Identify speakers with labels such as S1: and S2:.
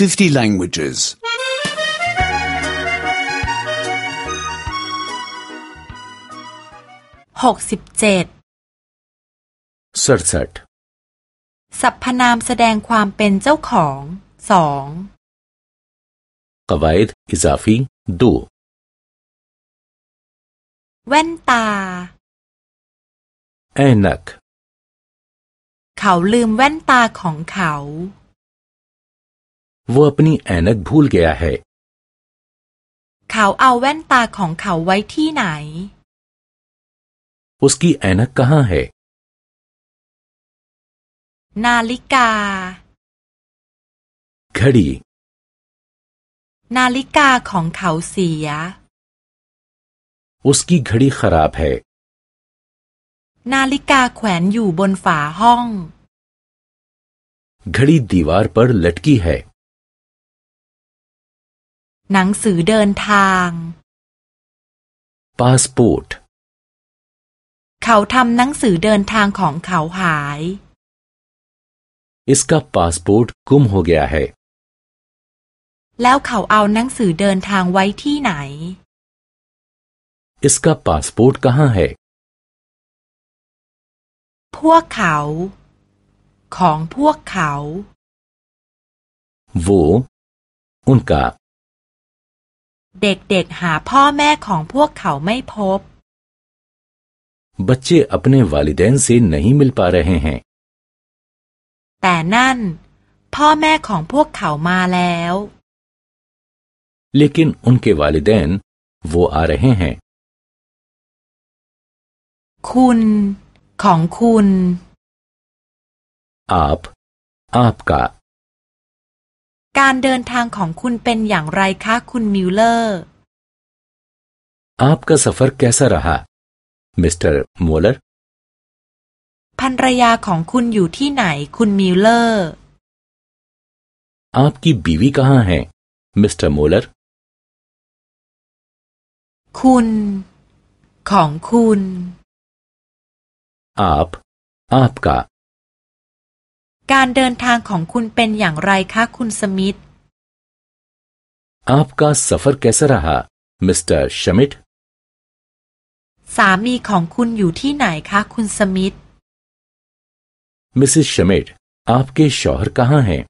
S1: 50 languages.
S2: 67 67สรรพนามแสดงความเป็นเจ้าของสอง
S3: กว่าดีอีซาฟีดู
S2: แว่นตา
S3: แหนัก
S2: เขาลืมแว่นตาของเขา
S3: वो अपनी ऐनक भूल गया है
S2: เขาเอาแว่นตาของเขาไว้ที่ไหน
S3: उसकी ऐनक कहाँ है
S2: นาฬิกา
S3: घड़ी
S2: นาฬิกาของเขาเสีย
S3: उसकी घड़ी खराब है
S2: นาฬิกาแขวนอยู่บนฝาห้อง
S3: घड़ी दीवार पर लटकी है
S2: หนังสือเดินทาง
S3: पासपोर्ट
S2: เขาทำหนังสือเดินทางของเขาหาย
S3: इसका पासपोर्ट गुम हो गया है
S2: แล้วเขาเอาหนังสือเดินทางไว้ที่ไหน
S3: इसका पासपोर्ट कहाँ है
S2: พวกเขา ของพวกเขา
S3: वो उनका
S2: เด็กๆหาพ่อแม่ของพวกเขาไม่พบ
S3: बच्चे अपने वालिदैन से नहीं मिल पा रहे हैं
S2: แต่นั่น พ่อแม่ของพวกเขามาแล้ว
S3: लेकिन उनके वालिदैन वो आ रहे हैं
S2: คุณ ของคุณ
S3: आप आपका
S2: การเดินทางของคุณเป็นอย่างไรคะคุณมิลเลอร์
S3: आपका सफर कैसा रहा मिस्टर मोलर
S2: ภรรยาของคุณอยู่ที่ไหนคุณมิลเลอร์
S3: आपकी बीवी कहाँ है मिस्टर मोलर
S2: คุณ ของคุณ
S3: आप आपका
S2: การเดินทางของคุณเป็นอย่างไรคะคุณสมิธ
S3: आपका सफर कैसा रहा मिस्टर शमिट
S2: สามีของคุณอยู่ที่ไหนคะคุณสมิธ
S3: मिसेस शमिट आपके शौहर कहाँ हैं